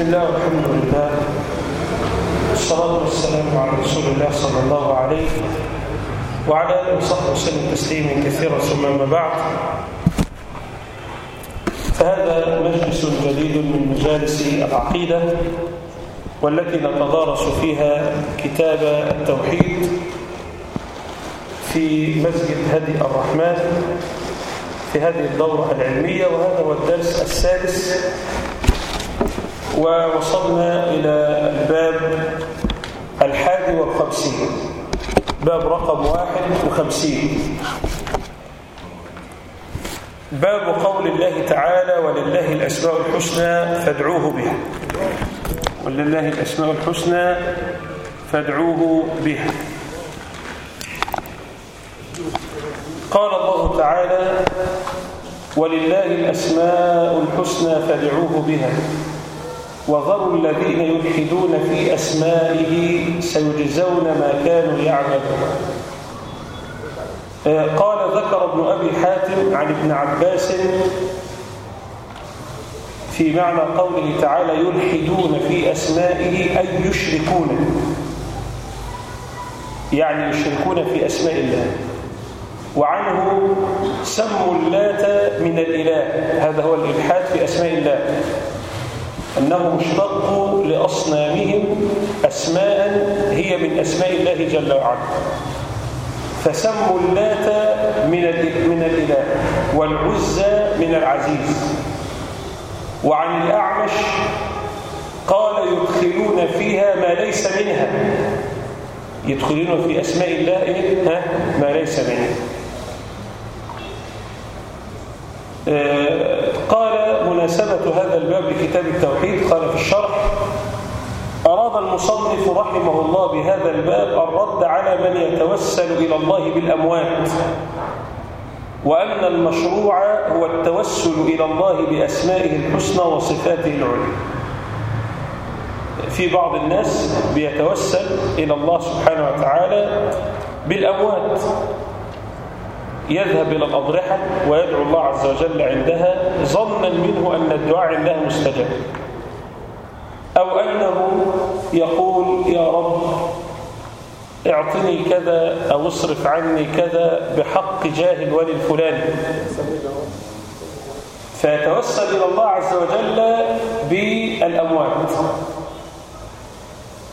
بسم الله والحمد لله. والصلاة والسلام على رسول الله صلى الله عليه وعلى آله وصحبه وسلم تسليما كثيرا ثم أما بعد. فهذا مجلس جديد من مجالس العقيدة والتي نتدارس فيها كتاب التوحيد في مسجد هدي الرحمن في هذه الدورة العلمية وهذا هو الدرس السادس ووصلنا إلى الباب الحادي والخمسين. باب رقم واحد وخمسين. باب قول الله تعالى ولله الأسماء الحسنى فادعوه بها. ولله الأسماء الحسنى فادعوه بها. قال الله تعالى ولله الأسماء الحسنى فادعوه بها. وذروا الذين يلحدون في أسمائه سيجزون ما كانوا يعملون. قال ذكر ابن أبي حاتم عن ابن عباس في معنى قوله تعالى يلحدون في أسمائه أي يشركون. يعني يشركون في أسماء الله. وعنه سموا اللات من الإله. هذا هو الإلحاد في أسماء الله. أنهم اشتقوا لأصنامهم أسماء هي من أسماء الله جل وعلا فسموا اللات من من الإله والعزى من العزيز وعن الأعمش قال يدخلون فيها ما ليس منها يدخلون في أسماء الله؟ ها؟ ما ليس منها قال مناسبة هذا الباب لكتاب التوحيد قال في الشرح أراد المصنف رحمه الله بهذا الباب الرد على من يتوسل إلى الله بالأموات وأن المشروع هو التوسل إلى الله بأسمائه الحسنى وصفاته العلى في بعض الناس بيتوسل إلى الله سبحانه وتعالى بالأموات. يذهب إلى الأضرحة ويدعو الله عز وجل عندها ظنا منه أن الدعاء عندها مستجاب. أو أنه يقول يا رب اعطني كذا أو اصرف عني كذا بحق جاه الولي الفلاني فيتوسل إلى الله عز وجل بالأموات.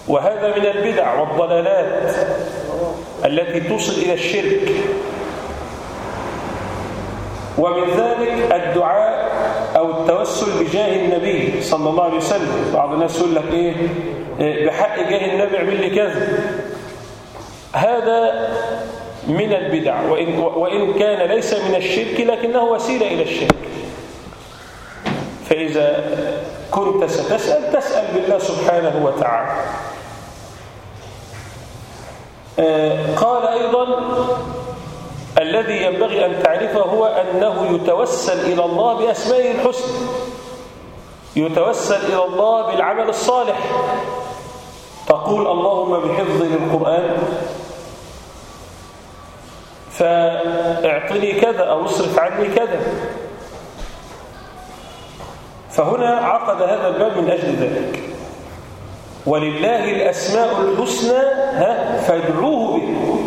وهذا من البدع والضلالات التي توصل إلى الشرك. ومن ذلك الدعاء أو التوسل بجاه النبي صلى الله عليه وسلم. بعض الناس يقول لك إيه؟ بحق جاه النبي اعمل لي كذا. هذا من البدع. وإن, وإن كان ليس من الشرك لكنه وسيلة إلى الشرك. فإذا كنت ستسأل تسأل بالله سبحانه وتعالى. قال أيضا الذي ينبغي أن تعرفه هو أنه يتوسل إلى الله بأسمائه الحسنى. يتوسل إلى الله بالعمل الصالح. تقول اللهم بحفظ للقرآن فاعطني كذا أو اصرف عني كذا. فهنا عقد هذا الباب من أجل ذلك. ولله الأسماء الحسنى فادعوه به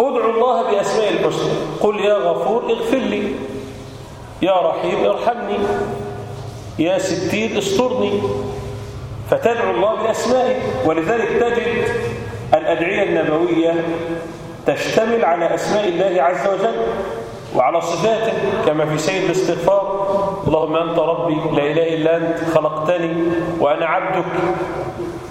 ادعوا الله بأسماء الحسنى قل يا غفور اغفر لي يا رحيم ارحمني يا ستير استرني فتدعو الله بأسمائه ولذلك تجد الأدعية النبوية تشتمل على أسماء الله عز وجل وعلى صفاته كما في سيد الاستغفار اللهم أنت ربي لا إله إلا أنت خلقتني وأنا عبدك.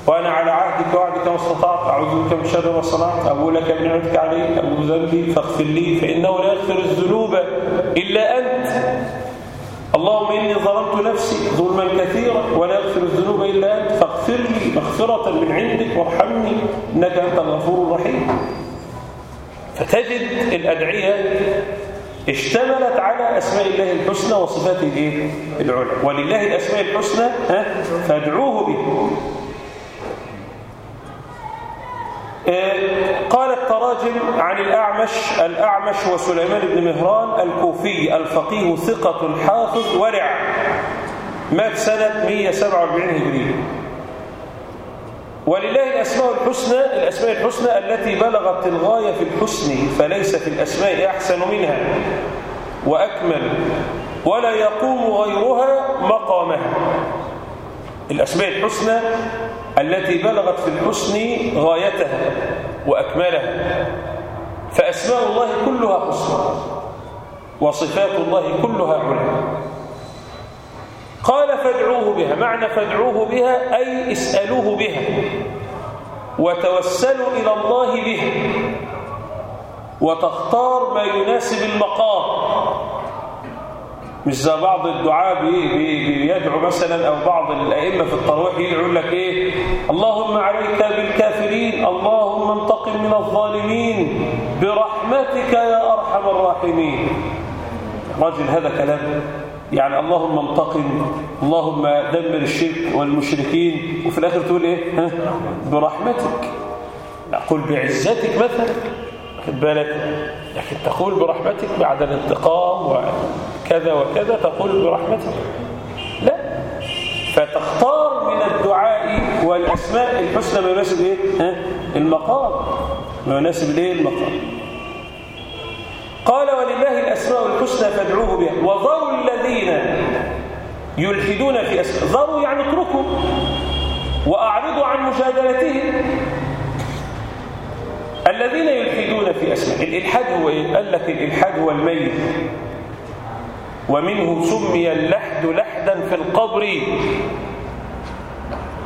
وأنا على عهدك وعدك ما أستطعت. أعوذ بك من شر ما صنعت. أبو لك بنعمتك علي أبو ذنبي فاغفر لي فإنه لا يغفر الذنوب إلا أنت. اللهم إني ظلمت نفسي ظلما كثيرا ولا يغفر الذنوب إلا أنت. فاغفر لي مغفرة من عندك وارحمني إنك أنت الغفور الرحيم. فتجد الأدعية اشتملت على أسماء الله الحسنى وصفاته العلى ولله الأسماء الحسنى فادعوه به. قال التراجم عن الأعمش الأعمش وسليمان بن مهران الكوفي الفقيه ثقة حافظ ورع. مات سنة 147 هجرية ولله الأسماء الحسنى الأسماء الحسنى التي بلغت الغاية في الحسن فليس في الأسماء أحسن منها. وأكمل. ولا يقوم غيرها مقامها. الأسماء الحسنى التي بلغت في الحسن غايتها وأكملها. فأسماء الله كلها حسنى وصفات الله كلها علا قال فادعوه بها. معنى فادعوه بها أي اسألوه بها. وتوسلوا إلى الله بها. وتختار ما يناسب المقام. مش زي بعض الدعاء بيدعو مثلا أو بعض الأئمة في التراويح يقول لك إيه؟ اللهم عليك بالكافرين اللهم انتقم من الظالمين برحمتك يا أرحم الراحمين. رجل هذا كلام. يعني اللهم انتقم اللهم دمر الشرك والمشركين وفي الآخر تقول إيه؟ برحمتك. قل بعزتك مثلا بالك. لكن تقول برحمتك بعد الانتقام وكذا وكذا تقول برحمتك. لا. فتختار من الدعاء والأسماء الحسنى ما يناسب إيه؟ ها؟ المقام. ما يناسب الايه المقام؟ قال ولله الأسماء الحسنى فادعوه بها. وذروا الذين يلحدون في أسماء. ذروا يعني اتركوا. وأعرضوا عن مجادلتهم الذين يلحدون في أسماء. الإلحاد هو إيه؟ قال لك الإلحاد هو الميل ومنه سمي اللحد لحدا في القبر.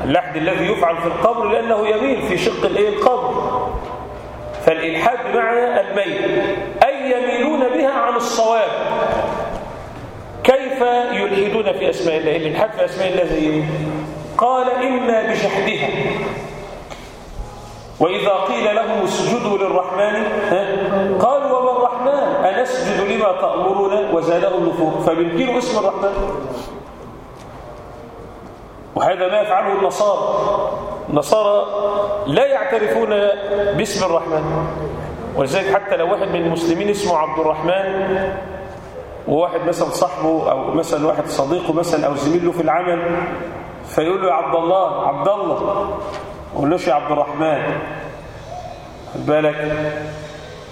اللحد الذي يفعل في القبر لأنه يميل في شق القبر. فالإلحاد بمعنى الميل. أي يميلون بها عن الصواب. كيف يلحدون في أسماء الله؟ الإلحاد في أسماء الله زي قال إما بجحدها. وإذا قيل لهم اسجدوا للرحمن قالوا وما أنسجد لما تأمرنا وزادهم نفور فبنكروا اسم الرحمن. وهذا ما يفعله النصارى. النصارى لا يعترفون باسم الرحمن. ولذلك حتى لو واحد من المسلمين اسمه عبد الرحمن وواحد مثلا صاحبه أو مثلا واحد صديقه مثلا أو زميله في العمل فيقول له يا عبد الله عبد الله. قولوش يا عبد الرحمن. خد بالك؟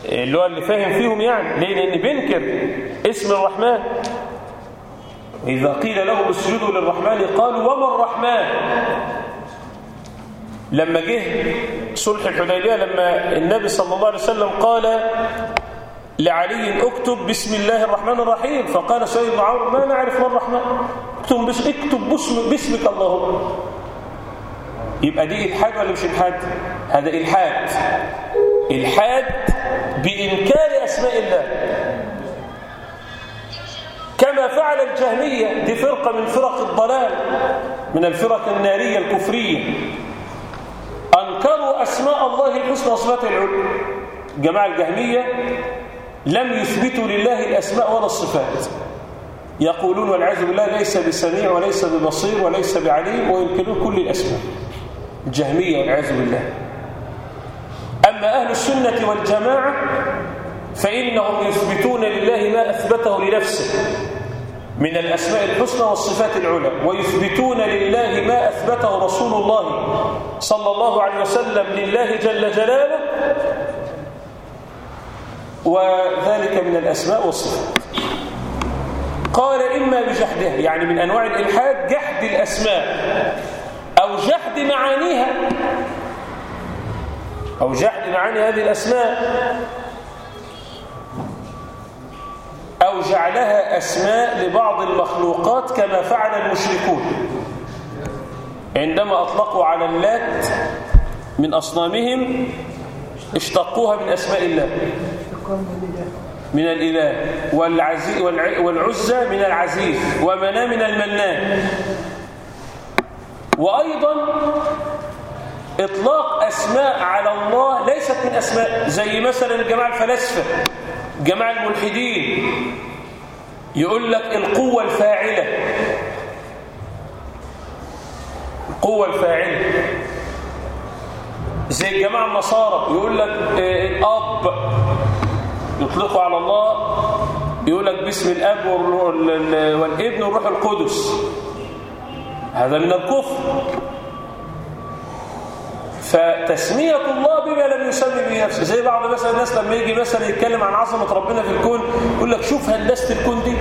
اللي هو اللي فاهم فيهم يعني. ليه؟ لأن بينكر اسم الرحمن. إذا قيل لهم اسجدوا للرحمن قالوا وما الرحمن؟ لما جه صلح الحديبية لما النبي صلى الله عليه وسلم قال لعلي اكتب بسم الله الرحمن الرحيم فقال سيد بن عمرو ما نعرف ما الرحمن؟ اكتب بس اكتب باسم باسمك اللهم. يبقى دي إلحاد ولا مش إلحاد؟ هذا إلحاد. الحاد بإنكار أسماء الله. كما فعل الجهمية دي فرقة من فرق الضلال من الفرق النارية الكفرية. أنكروا أسماء الله الحسنى وصفاته العلى جماعة الجهمية لم يثبتوا لله الأسماء ولا الصفات. يقولون والعياذ بالله ليس بسميع وليس ببصير وليس بعليم وينكرون كل الأسماء. الجهمية والعياذ بالله. أما أهل السنة والجماعة فإنهم يثبتون لله ما أثبته لنفسه من الأسماء الحسنى والصفات العلى ويثبتون لله ما أثبته رسول الله صلى الله عليه وسلم لله جل جلاله وذلك من الأسماء والصفات. قال إما بجحدها يعني من أنواع الإلحاد جحد الأسماء أو جحد معانيها. أو جحد معاني هذه الأسماء. أو جعلها أسماء لبعض المخلوقات كما فعل المشركون. عندما أطلقوا على اللات من أصنامهم اشتقوها من أسماء الله. من الإله. والعزي والعزة من العزيز. ومنى من المنان. وأيضا إطلاق أسماء على الله ليست من أسماء زي مثلا الجماعة الفلاسفة جماعة الملحدين. يقول لك القوة الفاعلة. القوة الفاعلة. زي الجماعة النصارى. يقول لك الأب يطلقوا على الله. يقول لك باسم الأب والابن والروح القدس. هذا من الكفر. فتسمية الله بما لم يسمي به نفسه. زي بعض مثلا الناس لما يجي مثلا يتكلم عن عظمة ربنا في الكون يقول لك شوف هندسة الكون دي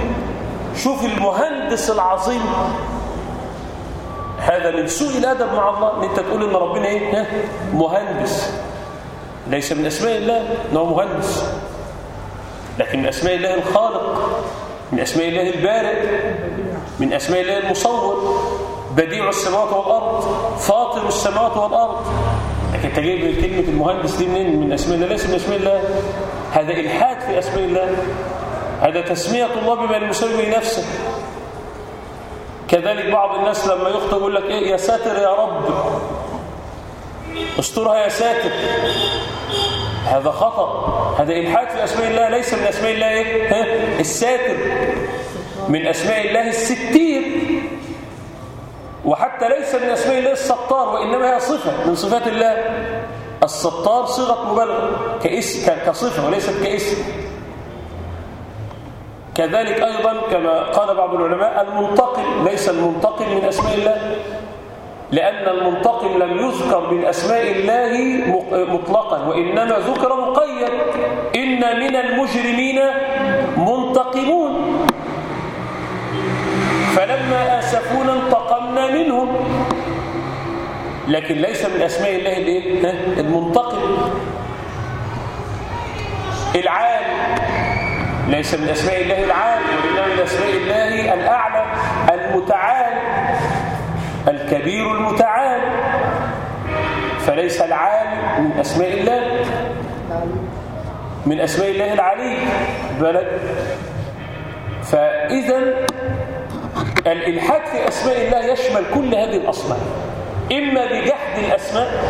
شوف المهندس العظيم. هذا من سوء الأدب مع الله إن أنت تقول إن ربنا إيه؟ مهندس. ليس من أسماء الله انه مهندس. لكن من أسماء الله الخالق من أسماء الله البارئ من أسماء الله المصور. بديع السماوات والأرض فاطر السماوات والأرض. لكن انت جايب كلمة المهندس دي منين؟ من أسماء الله. ليس من أسماء الله. هذا إلحاد في أسماء الله. هذا تسمية الله بما لم يسمي نفسه. كذلك بعض الناس لما يخطئ يقول لك إيه؟ يا ساتر يا رب. استرها يا ساتر. هذا خطأ. هذا إلحاد في أسماء الله. ليس من أسماء الله إيه؟ الساتر. من أسماء الله الستير. وحتى ليس من أسماء الله الستار وإنما هي صفة من صفات الله. الستار صيغة مبالغة كاسم كصفة وليست كاسم. كذلك أيضا كما قال بعض العلماء المنتقم ليس المنتقم من أسماء الله لأن المنتقم لم يذكر من أسماء الله مطلقا وإنما ذكر مقيد. إن من المجرمين فلما آسفونا انتقمنا منهم. لكن ليس من أسماء الله المنتقم. العال ليس من أسماء الله العال وإنما من أسماء الله الأعلى المتعال الكبير المتعال. فليس العال من أسماء الله. من أسماء الله العلي. بلد فإذا الإلحاد في أسماء الله يشمل كل هذه الأسماء إما بجحد الأسماء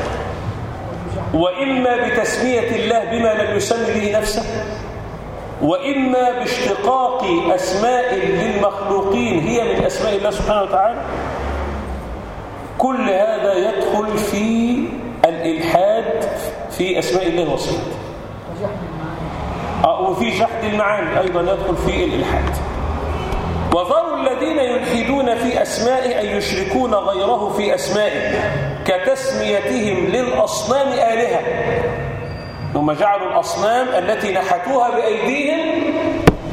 وإما بتسمية الله بما لم يسمي به نفسه وإما باشتقاق أسماء للمخلوقين هي من أسماء الله سبحانه وتعالى. كل هذا يدخل في الإلحاد في أسماء الله وصفاته. وفي جحد المعاني أيضا يدخل في الإلحاد. وذروا الذين يلحدون في أسمائه أن يشركون غيره في أسمائه كتسميتهم للأصنام آلهة. ثم جعلوا الأصنام التي نحتوها بأيديهم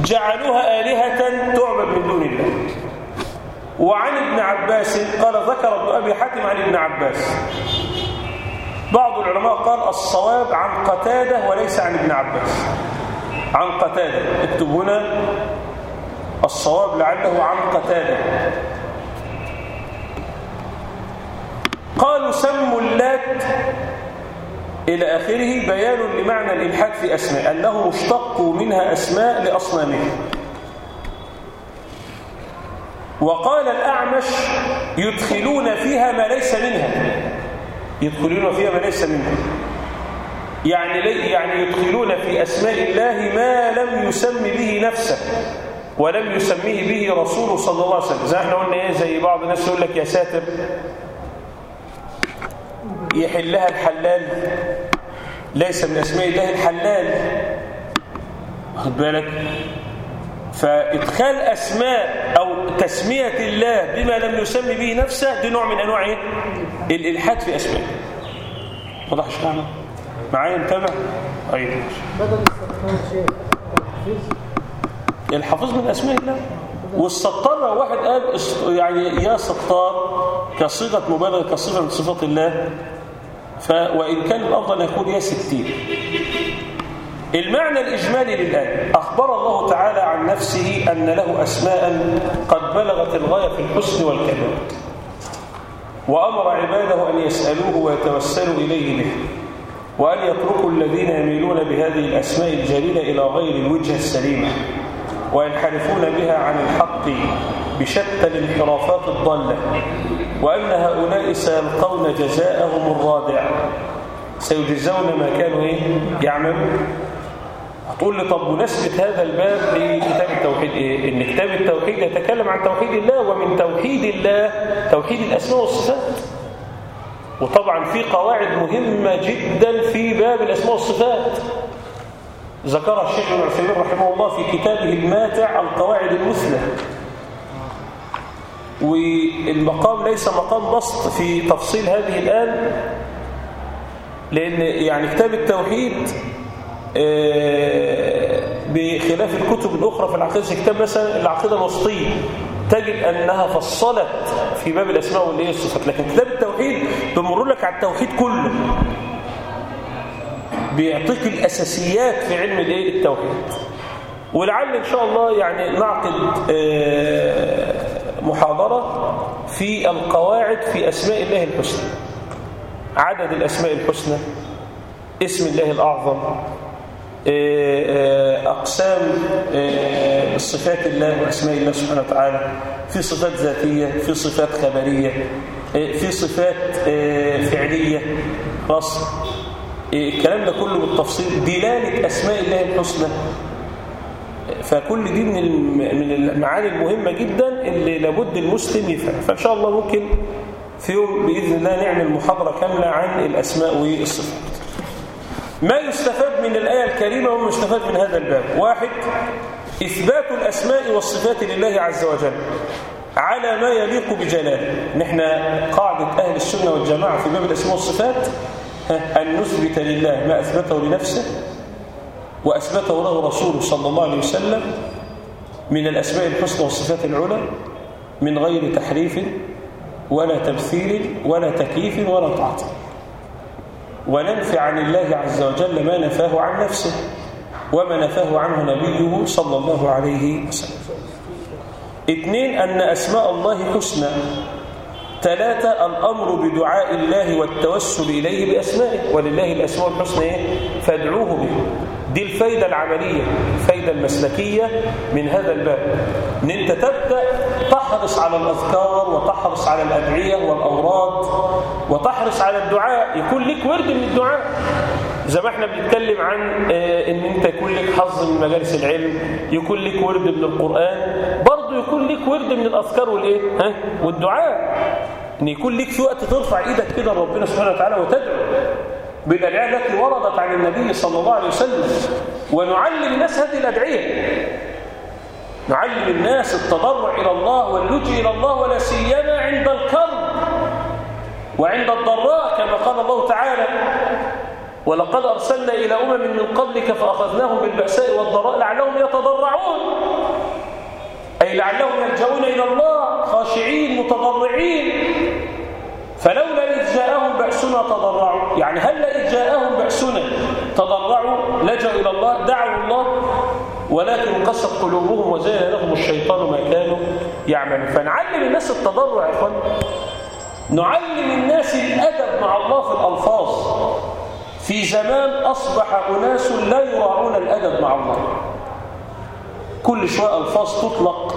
جعلوها آلهة تعبد من دون الله. وعن ابن عباس قال ذكر ابن أبي حاتم عن ابن عباس. بعض العلماء قال الصواب عن قتادة وليس عن ابن عباس. عن قتادة اكتب هنا الصواب لعله عن قتادة قالوا سموا اللات إلى آخره بيان لمعنى الإلحاد في أسماء أنه مشتق منها أسماء لأصنامه. وقال الأعمش يدخلون فيها ما ليس منها. يدخلون فيها ما ليس منها. يعني يعني يدخلون في أسماء الله ما لم يسم به نفسه. ولم يسميه به رسوله صلى الله عليه وسلم. زي إحنا قلنا إيه؟ زي بعض الناس يقول لك يا ساتر يحلها الحلال. ليس من أسماء الله الحلال. واخد بالك؟ فإدخال أسماء أو تسمية الله بما لم يسمي به نفسه دي نوع من أنواع إيه؟ الإلحاد في أسماء. واضح يا معايا؟ انتبه أيوه بدل الستار الحافظ من أسماء الله. والستار لو واحد قال يعني يا ستار كصيغة مبالغة كصيغة من صفات الله ف وإن كان الأفضل يكون يا ستين المعنى الإجمالي للآية أخبر الله تعالى عن نفسه أن له أسماء قد بلغت الغاية في الحسن والكمال. وأمر عباده أن يسألوه ويتوسلوا إليه به وأن يتركوا الذين يميلون بهذه الأسماء الجليلة إلى غير الوجهة السليمة. وينحرفون بها عن الحق بشتى الانحرافات الضالة وأن هؤلاء سيلقون جزاءهم الرادع سيجزون ما كانوا إيه؟ يعملون هتقول لي طب مناسبة هذا الباب لكتاب التوحيد إيه؟ إن كتاب التوحيد يتكلم عن توحيد الله ومن توحيد الله توحيد الأسماء والصفات وطبعا في قواعد مهمة جدا في باب الأسماء والصفات ذكرها الشيخ ابن عثيمين رحمه الله في كتابه الماتع القواعد المثلى. والمقام ليس مقام بسط في تفصيل هذه الآن لأن يعني كتاب التوحيد آه، بخلاف الكتب الأخرى في العقيدة كتاب مثلا العقيدة الوسطية تجد أنها فصلت في باب الأسماء والصفات لكن كتاب التوحيد بمر لك على التوحيد كله. بيعطيك الأساسيات في علم الإيه؟ التوحيد. ولعل إن شاء الله يعني نعقد آه، محاضرة في القواعد في أسماء الله الحسنى. عدد الأسماء الحسنى اسم الله الأعظم آه، آه، أقسام صفات الله وأسماء الله سبحانه وتعالى. في صفات ذاتية في صفات خبرية في صفات فعلية. خلاص الكلام ده كله بالتفصيل دلالة أسماء الله الحسنى. فكل دي من من المعاني المهمة جدا اللي لابد المسلم يفهم. فإن شاء الله ممكن في يوم بإذن الله نعمل محاضرة كاملة عن الأسماء والصفات. ما يستفاد من الآية الكريمة وما يستفاد من هذا الباب؟ واحد إثبات الأسماء والصفات لله عز وجل على ما يليق بجلاله. نحن قاعدة أهل السنة والجماعة في باب الأسماء والصفات أن نثبت لله ما أثبته لنفسه وأثبته له رسوله صلى الله عليه وسلم من الأسماء الحسنى والصفات العلى من غير تحريف ولا تمثيل ولا تكييف ولا تعطيل وننفي عن الله عز وجل ما نفاه عن نفسه وما نفاه عنه نبيه صلى الله عليه وسلم. اثنين أن أسماء الله حسنى ثلاثة الأمر بدعاء الله والتوسل إليه بأسمائه. ولله الأسماء الحسنى إيه؟ فادعوه به. دي الفايدة العملية الفايدة المسلكية من هذا الباب. إن أنت تبدأ تحرص على الأذكار وتحرص على الأدعية والأوراد وتحرص على الدعاء يكون لك ورد من الدعاء. زي ما إحنا بنتكلم عن آه، إن أنت يكون لك حظ من مجالس العلم يكون لك ورد من القرآن برضه يكون لك ورد من الأذكار والإيه؟ ها؟ والدعاء. إن يكون لك في وقت ترفع إيدك كده لربنا سبحانه وتعالى وتدعو بالأدعية التي وردت عن النبي صلى الله عليه وسلم ونعلم الناس هذه الأدعية. نعلم الناس التضرع إلى الله واللجئ إلى الله ولا سيما عند الكرب وعند الضراء كما قال الله تعالى. ولقد أرسلنا إلى أمم من قبلك فأخذناهم بالبأساء والضراء لعلهم يتضرعون. أي لعلهم يلجؤون إلى الله خاشعين متضرعين. فلولا إذ جاءهم بأسنا تضرعوا. يعني هل إذ جاءهم بأسنا تضرعوا لجأوا إلى الله دعوا الله ولكن قست قلوبهم وزين لهم الشيطان ما كانوا يعملون. فنعلم الناس التضرع يا نعلم الناس الأدب مع الله في الألفاظ. في زمان أصبح أناس لا يراعون الأدب مع الله. كل شوية ألفاظ تطلق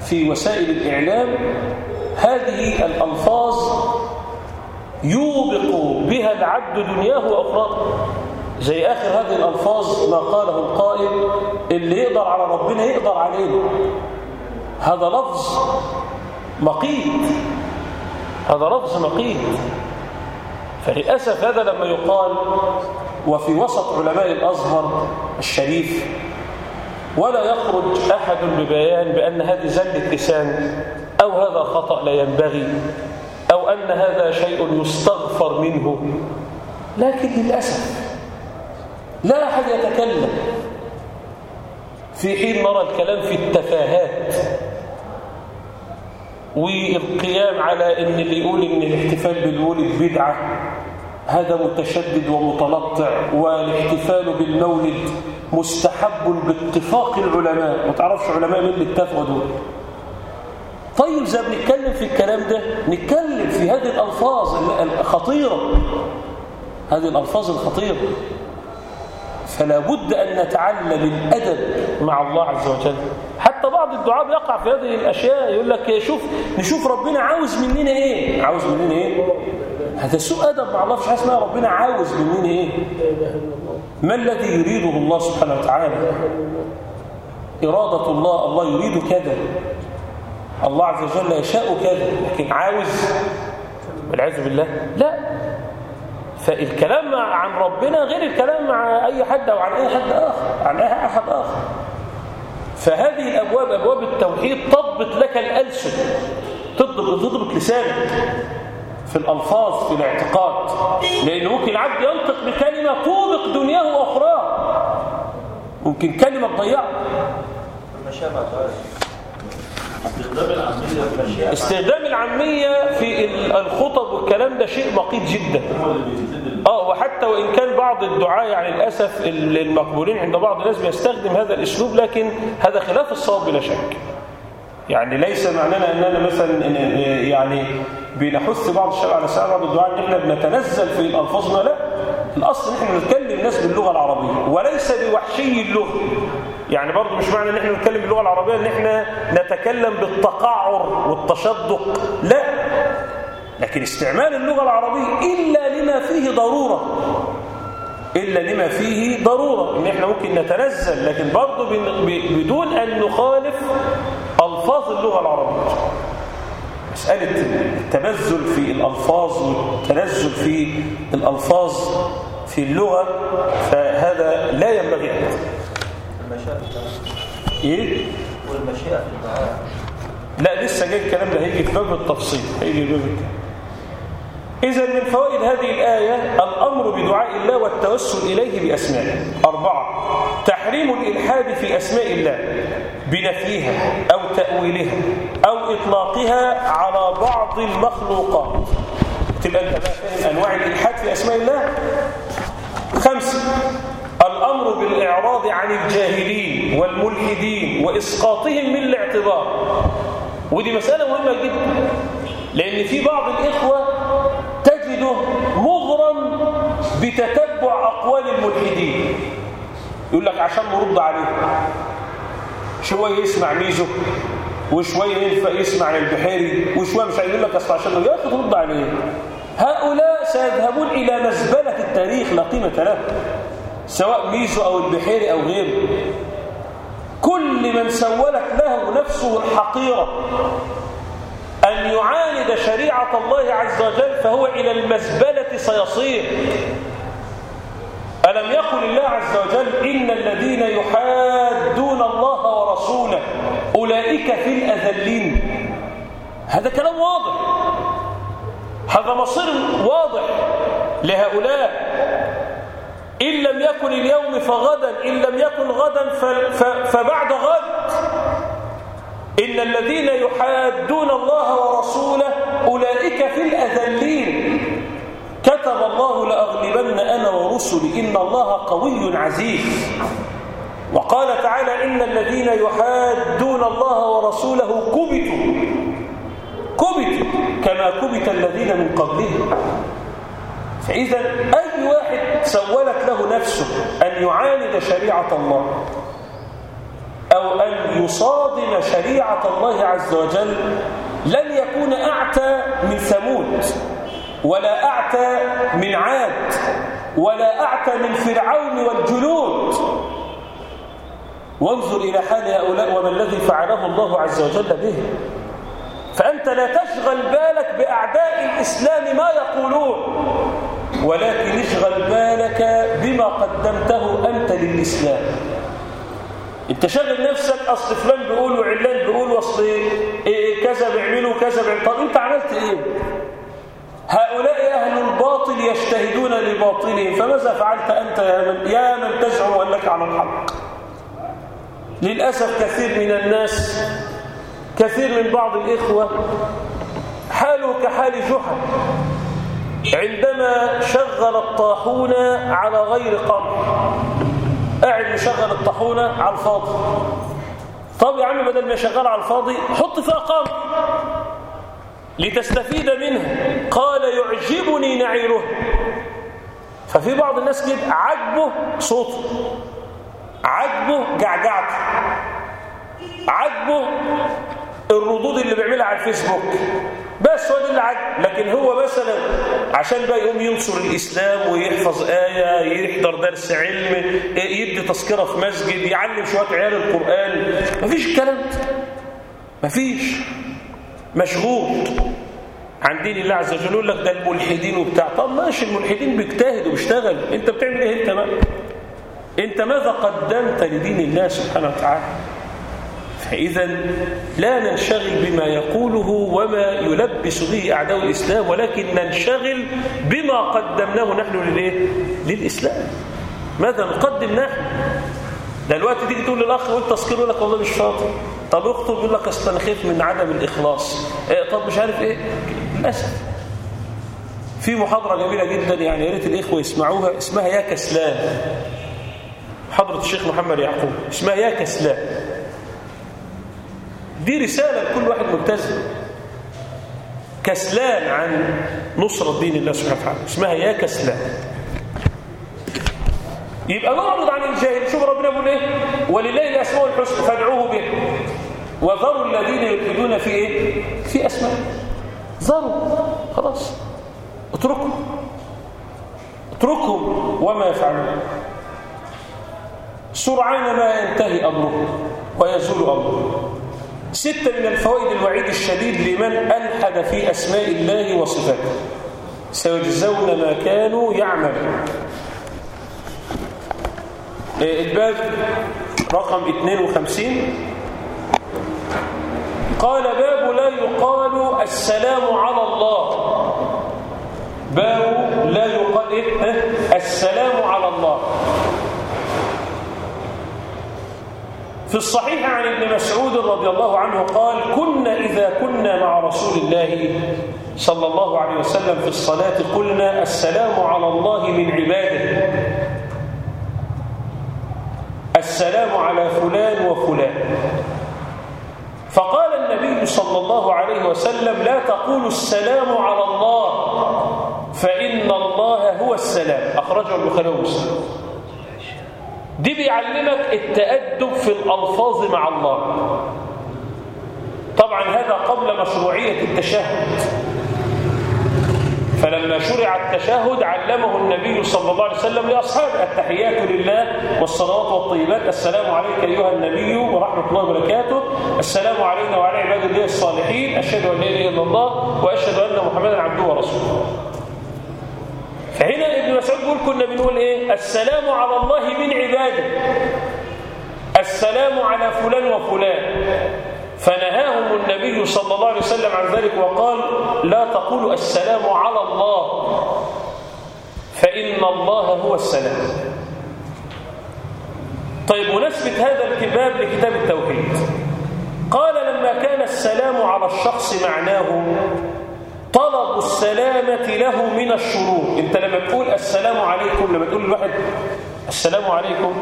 في وسائل الإعلام. هذه الألفاظ يوبق بها العبد دنياه وأخراه. زي آخر هذه الألفاظ ما قاله القائل اللي يقدر على ربنا يقدر علينا هذا لفظ مقيت. هذا لفظ مقيت. فللأسف هذا لما يقال وفي وسط علماء الأزهر الشريف ولا يخرج أحد ببيان بأن هذه زلة لسان أو هذا خطأ لا ينبغي أو أن هذا شيء يستغفر منه. لكن للأسف لا أحد يتكلم. في حين نرى الكلام في التفاهات والقيام على إن اللي يقول إن الاحتفال بالمولد بدعة هذا متشدد ومتلطع والاحتفال بالمولد مستحب باتفاق العلماء. ما تعرفش علماء مين اللي اتفقوا دول؟ طيب زي بنتكلم في الكلام ده نتكلم في هذه الألفاظ الخطيرة هذه الألفاظ الخطيرة. فلا بد أن نتعلم الأدب مع الله عز وجل. حتى بعض الدعاء بيقع في هذه الأشياء يقول لك شوف نشوف ربنا عاوز مننا إيه؟ عاوز مننا إيه؟ هذا سوء أدب مع الله حاجة اسمها ربنا عاوز مننا إيه؟ ما الذي يريده الله سبحانه وتعالى؟ إرادة الله الله يريد كذا. الله عز وجل يشاء كذا لكن عاوز؟ والعياذ بالله. لا. فالكلام عن ربنا غير الكلام مع أي حد أو عن أي حد آخر عن أي أحد آخر. فهذه الأبواب أبواب التوحيد تضبط لك الألسن تضبط تضبط لسانك. في الألفاظ في الاعتقاد. لأن ممكن العبد ينطق بكلمة توبق دنياه وأخراه ممكن كلمة تضيعه استخدام العامية في الخطب والكلام ده شيء مقيت جدا. آه وحتى وإن كان بعض الدعاء يعني للأسف المقبولين عند بعض الناس بيستخدم هذا الأسلوب لكن هذا خلاف الصواب بلا شك. يعني ليس معنانا أننا مثلا يعني بنحث بعض الشباب على سبب الدعاء إن إحنا بنتنزل في الفاظنا لا الأصل إن إحنا نتكلم الناس باللغة العربية وليس بوحشي اللغة. يعني برضه مش معنى إن إحنا نتكلم باللغة العربية إن إحنا نتكلم بالتقعر والتشدق. لا. لكن استعمال اللغة العربية إلا لما فيه ضرورة. إلا لما فيه ضرورة. إن إحنا ممكن نتنزل لكن برضه بدون أن نخالف ألفاظ اللغة العربية. مسألة التبذل في الألفاظ والتنزل في الألفاظ في اللغة فهذا لا ينبغي. أن المشيئة إيه؟ والمشيئة في الدعاء. لا لسه جاي الكلام ده هيجي في باب التفصيل هيجي في باب الكلام. إذا من فوائد هذه الآية الأمر بدعاء الله والتوسل إليه بأسمائه. أربعة تحريم الإلحاد في أسماء الله بنفيها أو تأويلها أو إطلاقها على بعض المخلوقات. تبقى أنت بقى فاهم أنواع الإلحاد في أسماء الله. خمسة الأمر بالإعراض عن الجاهلين والملحدين وإسقاطهم من الاعتبار ودي مسألة مهمة جدا لأن في بعض الإخوة بتتبع أقوال الملحدين. يقول لك عشان نرد عليه شوية يسمع ميزو وشوية يسمع البحيري وشوية مش هيقول لك أصلا عشان يا أخي ترد عليه هؤلاء سيذهبون إلى مزبلة التاريخ لا قيمة له. سواء ميزو أو البحيري أو غيره. كل من سولت له نفسه الحقيرة أن يعاند شريعة الله عز وجل فهو إلى المزبلة سيصير. ألم يقل الله عز وجل إن الذين يحادون الله ورسوله أولئك في الأذلين؟ هذا كلام واضح. هذا مصير واضح لهؤلاء. إن لم يكن اليوم فغدا إن لم يكن غدا فبعد غد. إن الذين يحادون الله ورسوله أولئك في الأذلين. كتب الله لأغلبن أنا ورسلي إن الله قوي عزيز. وقال تعالى إن الذين يحادون الله ورسوله كبتوا. كبتوا كما كبت الذين من قبلهم. فإذا أي واحد سولت له نفسه أن يعاند شريعة الله أو أن يصادم شريعة الله عز وجل لن يكون أعتى من ثمود. ولا أعتى من عاد ولا أعتى من فرعون والجنود. وانظر إلى حال هؤلاء وما الذي فعله الله عز وجل به. فأنت لا تشغل بالك بأعداء الإسلام ما يقولون ولكن اشغل بالك بما قدمته أنت للإسلام. انت شغل نفسك أصل فلان بيقول وعلان بيقول وأصل إيه كذا بيعملوا كذا بيعملوا. طب أنت عملت إيه؟ هؤلاء أهل الباطل يجتهدون لباطلهم فماذا فعلت أنت يا من, يا من تزعم أنك على الحق؟ للأسف كثير من الناس كثير من بعض الإخوة حاله كحال جحا عندما شغل الطاحون على غير قمر قاعد مشغل الطاحونه على الفاضي. طب يا عم بدل ما يشغل على الفاضي حط فيها قمر لتستفيد منه. قال يعجبني نعيره ففي بعض الناس كده عجبه صوته عجبه جعجعته. عجبه الردود اللي بيعملها على الفيسبوك. بس هو ده اللي عجب. لكن هو مثلا عشان بقى يقوم ينصر الإسلام ويحفظ آية يحضر درس علم يدي تذكرة في مسجد يعلم شوية عيال القرآن. مفيش الكلام ده. مفيش. مشغول عن دين الله عز وجل يقول لك ده الملحدين وبتاع. طب ماشي الملحدين بيجتهدوا وبيشتغل انت بتعمل إيه انت بقى؟ انت ماذا قدمت لدين الله سبحانه وتعالى؟ فإذا لا ننشغل بما يقوله وما يلبس به أعداء الإسلام ولكن ننشغل بما قدمناه نحن للإيه؟ للإسلام. ماذا نقدم نحن؟ ده الوقت تيجي تقول للأخ وأنت تذكره يقول لك والله مش شاطر طب اخطب يقول لك اصل أنا من عدم الإخلاص. إيه طب مش عارف إيه. للأسف. في محاضرة جميلة جدا يعني يا ريت الإخوة يسمعوها. اسمها يا كسلان. محاضرة الشيخ محمد يعقوب. اسمها يا كسلان. دي رسالة لكل واحد ملتزم كسلان عن نصرة دين الله سبحانه وتعالى. اسمها يا كسلان. يبقى نعرض عن الجاهل. شوف ربنا بيقول إيه؟ ولله الأسماء الحسنى فادعوه به. وذروا الذين يلحدون في إيه؟ في أسماء. ذروا. خلاص. اتركوا اتركهم. وما يفعلون سرعان ما ينتهي أمره ويزول أمره. ستة من الفوائد الوعيد الشديد لمن ألحد في أسماء الله وصفاته. سيجزون ما كانوا يعملون. الباب رقم 52 قال باب لا يقال السلام على الله. باب لا يقال إيه؟ السلام على الله. في الصحيح عن ابن مسعود رضي الله عنه قال كنا إذا كنا مع رسول الله صلى الله عليه وسلم في الصلاة قلنا السلام على الله من عباده. السلام على فلان وفلان. فقال النبي صلى الله عليه وسلم لا تقولوا السلام على الله فإن الله هو السلام. أخرجه البخاري ومسلم. دي بيعلمك التأدب في الألفاظ مع الله. طبعا هذا قبل مشروعية التشهد. فلما شرع التشهد علمه النبي صلى الله عليه وسلم لأصحابه التحيات لله والصلوات والطيبات. السلام عليك أيها النبي ورحمة الله وبركاته. السلام علينا وعلى عباد الله الصالحين. أشهد أن لا إله إلا الله وأشهد أن محمدا عبده ورسوله. فهنا ابن مسعود بيقول كنا بنقول إيه؟ السلام على الله من عباده. السلام على فلان وفلان. فنهاهم النبي صلى الله عليه وسلم عن ذلك وقال لا تقولوا السلام على الله فإن الله هو السلام. طيب مناسبة هذا الكتاب لكتاب التوحيد. قال لما كان السلام على الشخص معناه طلب السلامة له من الشرور انت لما تقول السلام عليكم لما تقول لواحد السلام عليكم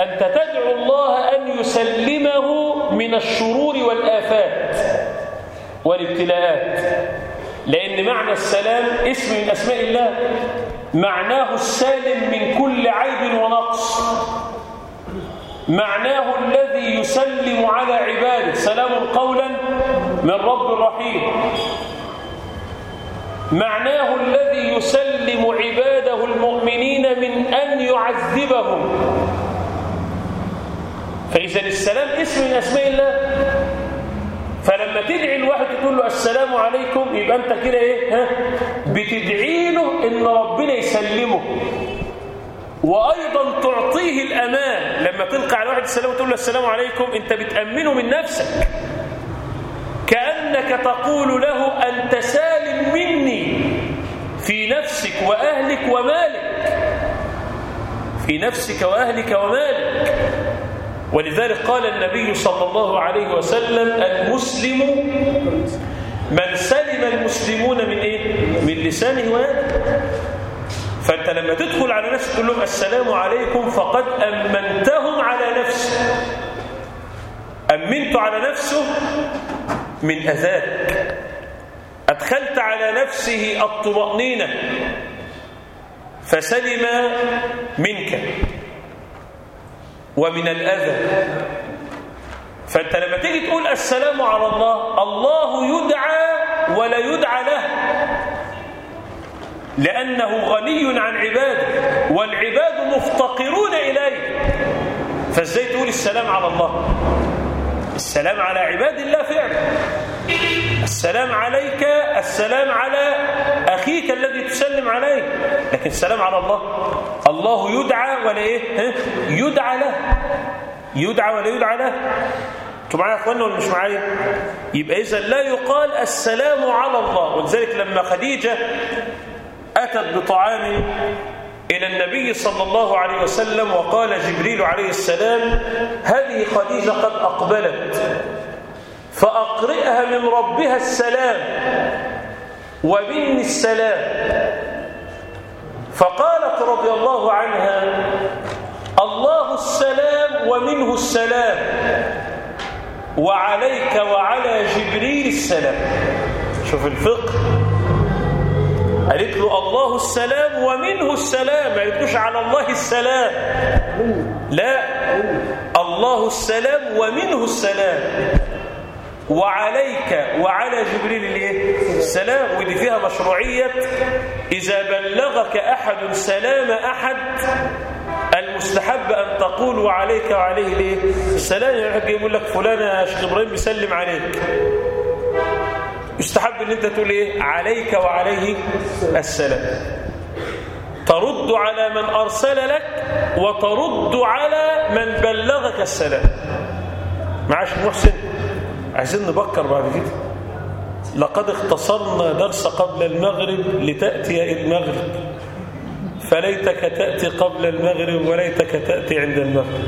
أنت تدعو الله أن يسلمه من الشرور والآفات والابتلاءات. لأن معنى السلام اسم من أسماء الله معناه السالم من كل عيب ونقص. معناه الذي يسلم على عباده. سلام قولا من رب رحيم. معناه الذي يسلم عباده المؤمنين من أن يعذبهم. فإذا السلام اسم من أسماء الله. فلما تدعي الواحد تقول له السلام عليكم يبقى أنت كده إيه؟ ها؟ بتدعي له إن ربنا يسلمه. وأيضا تعطيه الأمان. لما تلقى على واحد السلام وتقول له السلام عليكم أنت بتأمنه من نفسك. كأنك تقول له أنت سالم مني في نفسك وأهلك ومالك. في نفسك وأهلك ومالك. ولذلك قال النبي صلى الله عليه وسلم المسلم من سلم المسلمون من إيه؟ من لسانه ويده فأنت لما تدخل على نفسك تقول لهم السلام عليكم فقد أمنتهم على نفسه أمنت على نفسه من أذاك. أدخلت على نفسه الطمأنينة. فسلم منك. ومن الأذى. فأنت لما تيجي تقول السلام على الله الله يدعى ولا يدعى له. لأنه غني عن عباده والعباد مفتقرون إليه. فإزاي تقول السلام على الله؟ السلام على عباد الله فعلا. السلام عليك السلام على أخيك الذي تسلم عليه. لكن السلام على الله؟ الله يدعى ولا إيه؟ يدعى له. يدعى ولا يدعى له. أنتوا معايا يا اخوانا ولا مش معايا؟ يبقى إذا لا يقال السلام على الله. ولذلك لما خديجة أتت بطعام إلى النبي صلى الله عليه وسلم وقال جبريل عليه السلام هذه خديجة قد أقبلت فأقرئها من ربها السلام ومني السلام. فقالت رضي الله عنها الله السلام ومنه السلام وعليك وعلى جبريل السلام. شوف الفقه. قالت له الله السلام ومنه السلام. ما قالتلوش على الله السلام. لا. الله السلام ومنه السلام وعليك وعلى جبريل الايه السلام ودي فيها مشروعية إذا بلغك أحد سلام أحد المستحب أن تقول وعليك وعليه الايه السلام يعني يقول لك فلان يا شيخ إبراهيم بيسلم عليك. يستحب إن أنت تقول إيه؟ عليك وعليه السلام. ترد على من أرسل لك وترد على من بلغك السلام. معاش محسن عايزين نبكر بعد كده. لقد اختصرنا درس قبل المغرب لتأتي المغرب. فليتك تأتي قبل المغرب وليتك تأتي عند المغرب.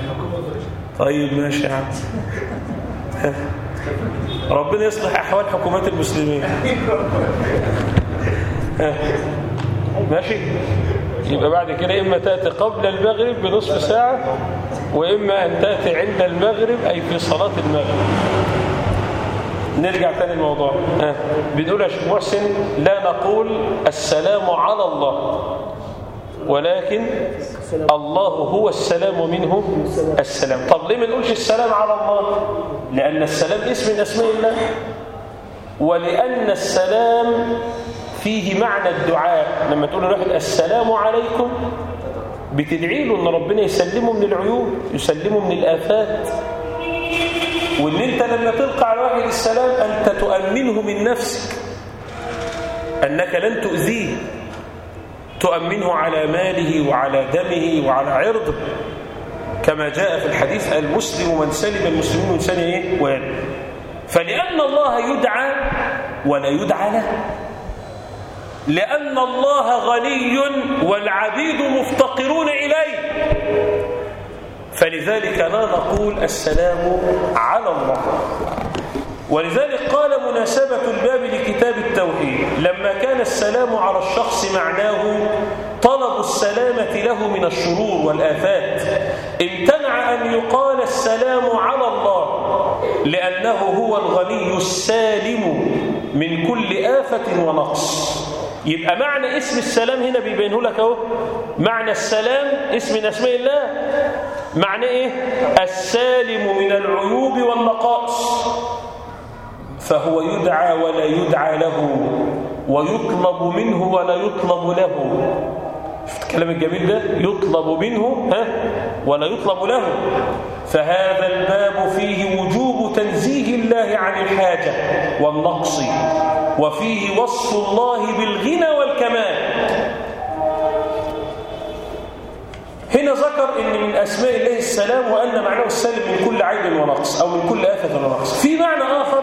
طيب ماشي يا عم. ربنا يصلح أحوال حكومات المسلمين. ماشي؟ يبقى بعد كده إما تأتي قبل المغرب بنصف ساعة وإما أن تأتي عند المغرب أي في صلاة المغرب. نرجع تاني الموضوع. ها بنقول يا شيخ محسن لا نقول السلام على الله ولكن الله هو السلام ومنه السلام. طب ليه ما نقولش السلام على الله؟ لأن السلام اسم من أسماء الله ولأن السلام فيه معنى الدعاء. لما تقول لواحد السلام عليكم بتدعي له إن ربنا يسلمه من العيوب يسلمه من الآفات وإن أنت لما تلقى على واحد السلام أنت تؤمنه من نفسك. أنك لن تؤذيه. تؤمنه على ماله وعلى دمه وعلى عرضه. كما جاء في الحديث المسلم من سلم المسلمين من سنه إيه؟ ويده فلأن الله يدعى ولا يدعى له. لأن الله غني والعبيد مفتقرون إليه. فلذلك لا نقول السلام على الله. ولذلك قال مناسبة الباب لكتاب التوحيد لما كان السلام على الشخص معناه طلب السلامة له من الشرور والآفات امتنع أن يقال السلام على الله لأنه هو الغني السالم من كل آفة ونقص. يبقى معنى اسم السلام هنا بيبينه لك أهو. معنى السلام اسم من اسماء الله معنى إيه؟ السالم من العيوب والنقائص. فهو يدعى ولا يدعى له ويطلب منه ولا يطلب له. شفت الكلام الجميل ده؟ يطلب منه ها؟ ولا يطلب له. فهذا الباب فيه وجوب تنزيه الله عن الحاجة والنقص وفيه وصف الله بالغنى والكمال. هنا ذكر إن من أسماء الله السلام وأن معناه السلم من كل عيب ونقص أو من كل آفة ونقص. في معنى آخر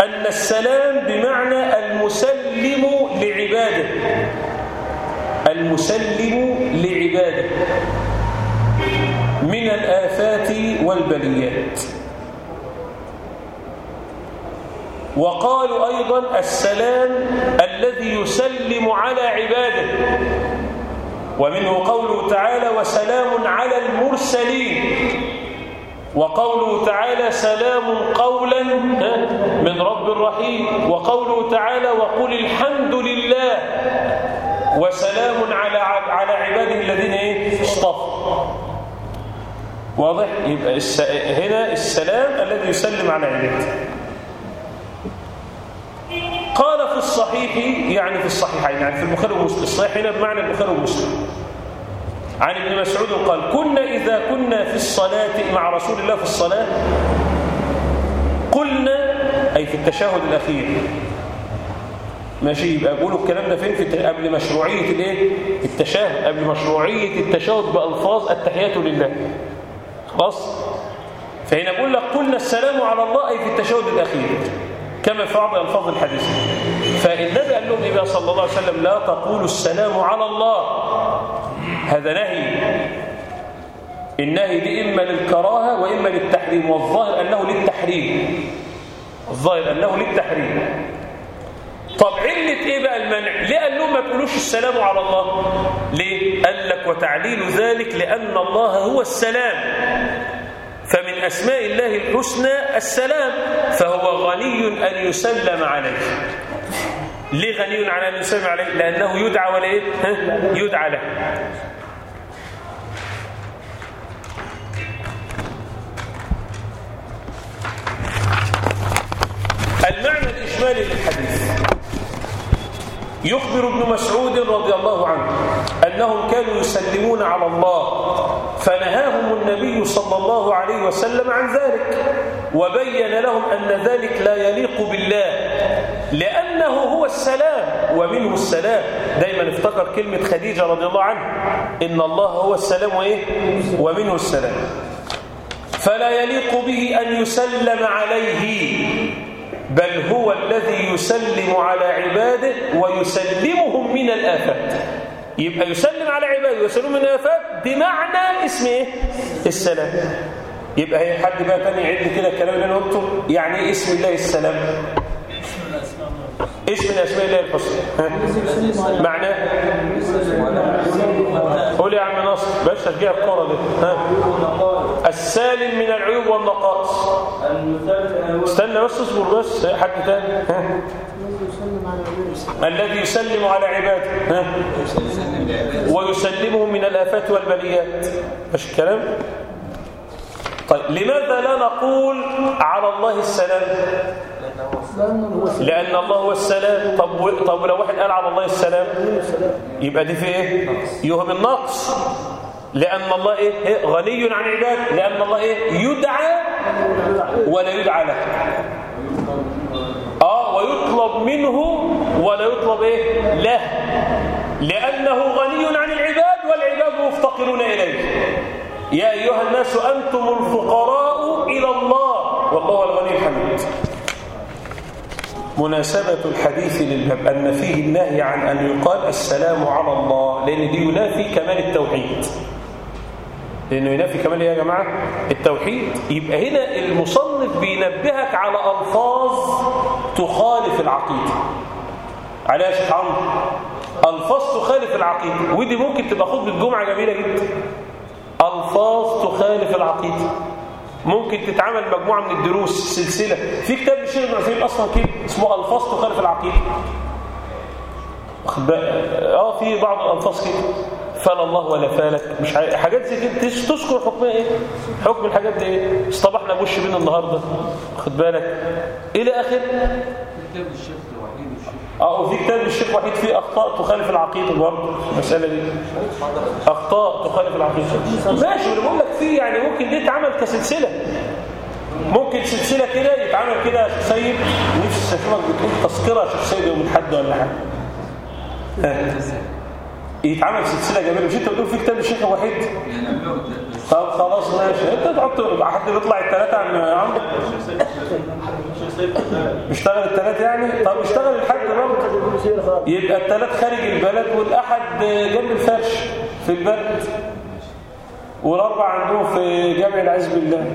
أن السلام بمعنى المسلم لعباده. المسلم لعباده. من الآفات والبليات. وقالوا أيضا السلام الذي يسلم على عباده. ومنه قوله تعالى وسلام على المرسلين. وقوله تعالى سلام قولا من رب رحيم. وقوله تعالى وقل الحمد لله. وسلام على على عباده الذين إيه؟ اصطفى واضح؟ يبقى. هنا السلام الذي يسلم على عباده. قال في الصحيح يعني في الصحيحين يعني في البخاري ومسلم. الصحيح هنا بمعنى البخاري ومسلم. عن ابن مسعود قال كنا إذا كنا في الصلاة مع رسول الله في الصلاة قلنا أي في التشهد الأخير. ماشي يبقى بيقولوا الكلام ده فين؟ في قبل مشروعية الإيه؟ التشهد. قبل مشروعية التشهد بألفاظ التحيات لله. خلاص؟ فهنا بقول لك قلنا السلام على الله أي في التشهد الأخير. كما في بعض ألفاظ الحديث. فالنبي قال لهم إيه صلى الله عليه وسلم لا تقولوا السلام على الله. هذا نهي. النهي دي إما للكراهة وإما للتحريم والظاهر أنه للتحريم. الظاهر أنه للتحريم. طب علة إيه بقى المنع؟ ليه قال لهم ما تقولوش السلام على الله؟ ليه؟ قال لك وتعليل ذلك لأن الله هو السلام. فمن أسماء الله الحسنى السلام فهو غني أن يسلم عليه. ليه غني عن أن يسلم عليه؟ لأنه يدعى ولا إيه؟ يدعى له. المعنى الإجمالي للحديث. يخبر ابن مسعود رضي الله عنه أنهم كانوا يسلمون على الله فنهاهم النبي صلى الله عليه وسلم عن ذلك وبين لهم أن ذلك لا يليق بالله لأنه هو السلام ومنه السلام. دايما افتكر كلمة خديجة رضي الله عنها إن الله هو السلام وإيه؟ ومنه السلام. فلا يليق به أن يسلم عليه. بل هو الذي يسلم على عباده ويسلمهم من الآفات. يبقى يسلم على عباده ويسلمهم من الآفات بمعنى اسم إيه؟ السلام. يبقى هي حد بقى تاني يعد كده الكلام اللي أنا قلته؟ يعني إيه اسم الله السلام؟ اسم من أسماء الله الحسنى؟ معناه؟ قول يا عم ناصر بلاش تشجيع الكورة دي. ها؟ السالم من العيوب والنقائص استنى بس اصبر بس حد تاني. ها؟ الذي يسلم على عباده. ها؟ ويسلمهم من الآفات والبليات. مش الكلام؟ طيب لماذا لا نقول على الله السلام؟ لأن الله هو السلام. طب طب لو واحد قال على الله السلام يبقى دي في إيه؟ يوهم النقص. لأن الله إيه؟ إيه؟ غني عن عباده لأن الله إيه؟ يدعى ولا يدعى له. آه ويطلب منه ولا يطلب إيه؟ له. لأنه غني عن العباد والعباد مفتقرون إليه. يا أيها الناس أنتم الفقراء إلى الله. والله الغني. مناسبة الحديث للباب أن فيه النهي عن أن يقال السلام على الله لأن دي ينافي كمال التوحيد. لأنه ينافي كمال يا جماعة؟ التوحيد. يبقى هنا المصنف بينبهك على ألفاظ تخالف العقيدة. يا شيخ عمرو. ألفاظ تخالف العقيدة. ودي ممكن تبقى خطبة جمعة جميلة جدا. ألفاظ تخالف العقيدة. ممكن تتعمل مجموعة من الدروس سلسلة. في كتاب الشيخ ابن عثيمين أصلا كده اسمه ألفاظ تخالف العقيدة. واخد بالك؟ آه في بعض الألفاظ كده. فال الله ولا فالك. مش حاجات زي كده. تذكر حكمها إيه؟ حكم الحاجات دي إيه؟ اصطبحنا بوش بينا النهارده. واخد بالك؟ إلى آخر. كتاب الشيخ آه وفي كتاب الشيخ وحيد فيه أخطاء تخالف العقيدة برضه. المسألة دي. أخطاء تخالف العقيدة. ماشي بقول لك فيه يعني ممكن دي تتعمل كسلسلة. ممكن سلسلة كده يتعمل كده يا شيخ سيد. نفسي أشوفك بتقول تذكرة يا شيخ سيد يوم الأحد ولا حاجة. يتعمل سلسلة جميلة. مش أنت بتقول في كتاب الشيخ وحيد؟ طب خلاص ماشي. أنت تحط حد بيطلع الثلاثه عن عمرو بيشتغل الثلاث يعني؟ طب اشتغل الحد برضه يبقى الثلاث خارج البلد والأحد جنب الفرش في البلد. والأربع عندهم في جامع العز بالله.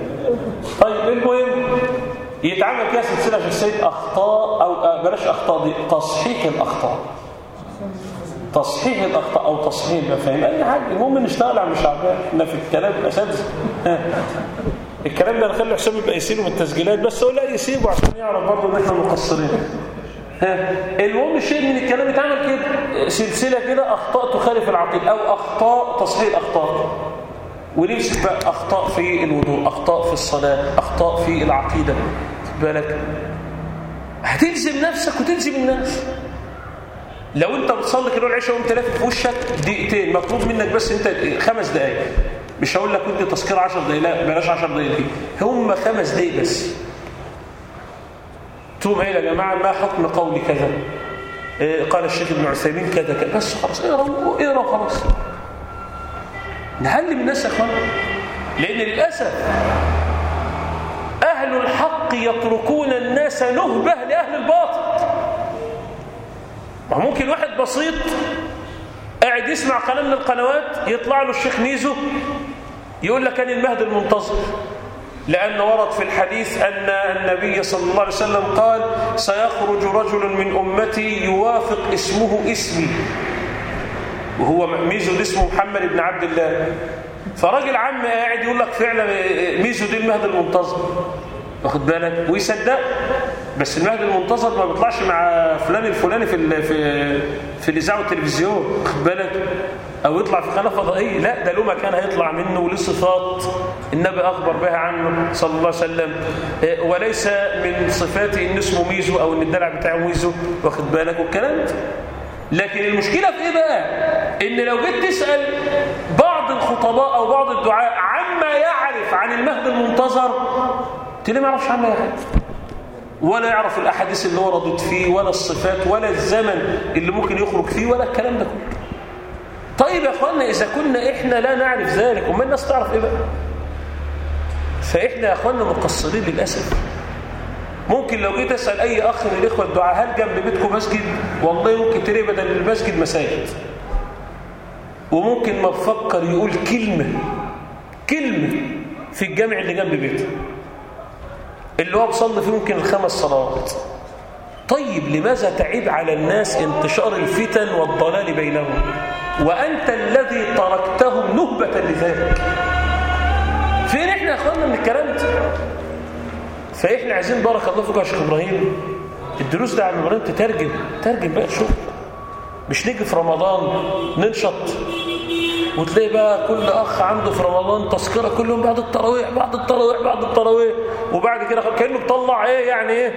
طيب المهم يتعمل كده سلسلة السيد أخطاء أو آه، بلاش أخطاء دي تصحيح الأخطاء. تصحيح الأخطاء أو تصحيح المفاهيم أي حاجة المهم نشتغل على مش عارفين إحنا في الكلام اساتذه ها. الكلام ده نخلي حسام يبقى يسيبه من التسجيلات بس هو لا يسيبه عشان يعرف برضه إن إحنا مقصرين. ها. المهم الشيء من الكلام يتعمل كده سلسلة كده أخطاء تخالف العقيدة أو أخطاء تصحيح الاخطاء ونمسك بقى أخطاء في الوضوء أخطاء في الصلاة أخطاء في العقيدة. بالك؟ هتلزم نفسك وتلزم الناس. لو أنت بتصلي كده العشاء وأنت لافف في وشك دقيقتين مطلوب منك بس أنت خمس دقائق مش هقول لك ودي تذكرة 10 دقائق لا بلاش 10 دقائق دي. هم خمس دقائق بس. تقوم قايل يا جماعة ما حكم قولي كذا؟ إيه، قال الشيخ ابن عثيمين كذا كذا. بس خلاص اقرأ اقرأ خلاص نعلم الناس يا إخوان. لأن للأسف أهل الحق يتركون الناس نهبة لأهل الباطل. ما ممكن واحد بسيط قاعد يسمع قناة من القنوات يطلع له الشيخ ميزو يقول لك أنا المهد المنتظر لأن ورد في الحديث أن النبي صلى الله عليه وسلم قال سيخرج رجل من أمتي يوافق اسمه اسمي. وهو ميزو اسمه محمد بن عبد الله. فراجل عم قاعد يقول لك فعلا ميزو دي المهد المنتظر واخد بالك؟ ويصدق؟ بس المهد المنتظر ما بيطلعش مع فلان الفلاني في في في الاذاعه والتلفزيون واخد بالك؟ أو يطلع في قناة فضائية. لا ده له مكان هيطلع منه وليه صفات النبي أخبر بها عنه صلى الله عليه وسلم. وليس من صفاته إن اسمه ميزو أو إن الدلع بتاعه ميزو واخد بالك والكلام ده؟ لكن المشكلة في إيه بقى؟ إن لو جيت تسأل بعض الخطباء أو بعض الدعاء عما يعرف عن المهد المنتظر تلاقيه ما يعرفش عنه حاجة ولا يعرف الأحاديث اللي وردت فيه ولا الصفات ولا الزمن اللي ممكن يخرج فيه ولا الكلام ده كله. طيب يا اخوانا إذا كنا إحنا لا نعرف ذلك وما الناس تعرف إيه بقى؟ فإحنا يا اخوانا مقصرين للأسف. ممكن لو جيت أسأل أي أخ من الإخوة الدعاء هل جنب بيتكم مسجد؟ والله ممكن تلاقي بدل المسجد مساجد. وممكن ما بفكر يقول كلمة كلمة في الجامع اللي جنب بيته. اللي هو بصلي فيه ممكن الخمس صلوات. طيب لماذا تعيب على الناس انتشار الفتن والضلال بينهم؟ وأنت الذي تركتهم نهبة لذلك. فين إحنا يا اخوانا من الكلام ده؟ فاحنا عايزين بارك الله فيك يا شيخ إبراهيم؟ الدروس ده عن إبراهيم تترجم. ترجم بقى شغل مش نيجي في رمضان ننشط. وتلاقي بقى كل أخ عنده في رمضان تذكرة كل يوم بعد التراويح بعد التراويح بعد التراويح. وبعد كده كأنه بيطلع إيه يعني إيه؟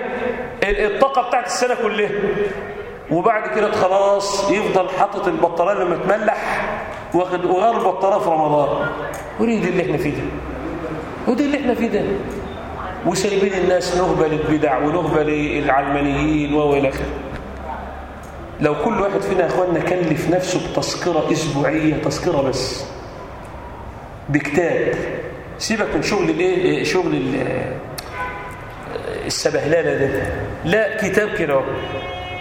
الطاقة بتاعت السنة كلها. وبعد كده خلاص يفضل حاطط البطارية لما تملح واخد وغير البطارية في رمضان. ودي اللي إحنا فيه ده. ودي اللي إحنا فيه ده. وسايبين الناس نهبة للبدع ونهبة للعلمانيين وإلى آخره. لو كل واحد فينا يا إخواننا كلف نفسه بتذكرة أسبوعية تذكرة بس بكتاب. سيبك من شغل الإيه؟ شغل السبهللة ده. لا كتاب كده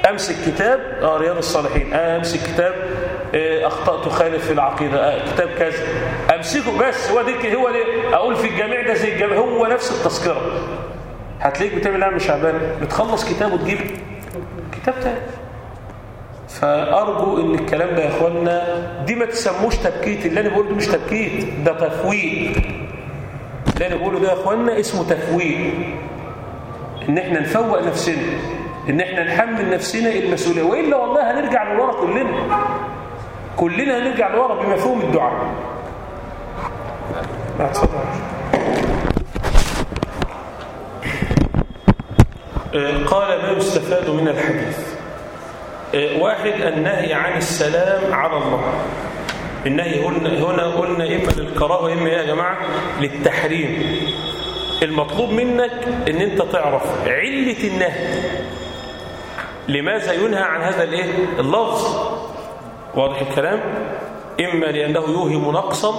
أمسك كتاب آه رياض الصالحين. أمسك كتاب آه أخطأت خالف في العقيدة. آه كتاب كذا. أمسكه بس. هو دي هو دي أقول في الجامع ده زي الجامع هو نفس التذكرة. هتلاقيك بتعمل إيه يا شعبان. بتخلص كتاب وتجيب كتاب تاني. فأرجو إن الكلام ده يا اخوانا دي ما تسموش تبكيت اللي أنا بقوله ده مش تبكيت ده تفويض. اللي أنا بقوله ده يا اخوانا اسمه تفويض. إن إحنا نفوق نفسنا إن إحنا نحمل نفسنا المسؤولية. وإلا والله هنرجع لورا كلنا. كلنا هنرجع لورا بمفهوم الدعاء. لا اتفضل. قال ما يستفاد من الحديث. واحد النهي عن السلام على الله. النهي هنا قلنا إما للكراهة وإما يا جماعة للتحريم. المطلوب منك إن أنت تعرف علة النهي. لماذا ينهى عن هذا الإيه؟ اللفظ. واضح الكلام؟ إما لأنه يوهم نقصا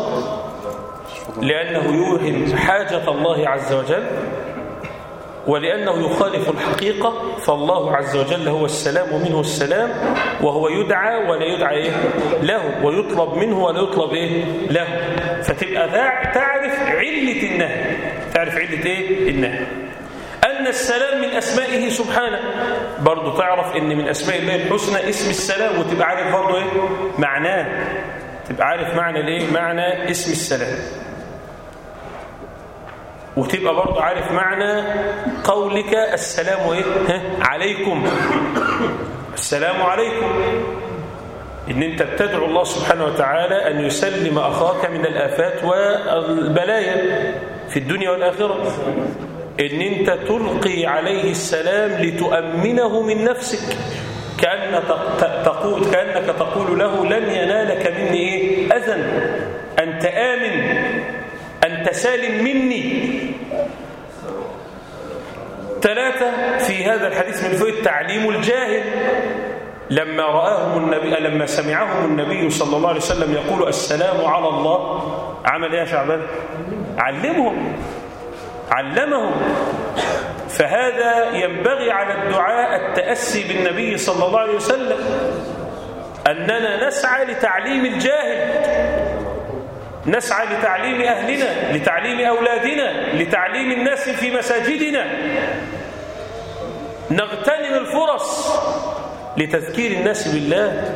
لأنه يوهم حاجة الله عز وجل. ولأنه يخالف الحقيقة فالله عز وجل هو السلام ومنه السلام وهو يدعى ولا يدعى إيه؟ له ويطلب منه ولا يطلب إيه؟ له فتبقى تعرف علة النهي تعرف علة إيه؟ النهي أن السلام من أسمائه سبحانه برضو تعرف أن من أسماء الله الحسنى اسم السلام وتبقى عارف برضو إيه؟ معناه تبقى عارف معنى الإيه؟ معنى اسم السلام وتبقى برضو عارف معنى قولك السلام؟ ها؟ عليكم السلام عليكم إن أنت بتدعو الله سبحانه وتعالى أن يسلم أخاك من الآفات والبلايا في الدنيا والآخرة إن أنت تلقي عليه السلام لتؤمنه من نفسك كأن تقول كأنك تقول له لن ينالك مني إيه؟ أذى أنت آمن أنت سالم مني. ثلاثة في هذا الحديث من فوق التعليم الجاهل. لما رآهم النبي لما سمعهم النبي صلى الله عليه وسلم يقول السلام على الله. عمل إيه يا شعبان؟ علمهم. علمهم. فهذا ينبغي على الدعاء التأسي بالنبي صلى الله عليه وسلم أننا نسعى لتعليم الجاهل. نسعى لتعليم أهلنا لتعليم أولادنا لتعليم الناس في مساجدنا. نغتنم الفرص لتذكير الناس بالله.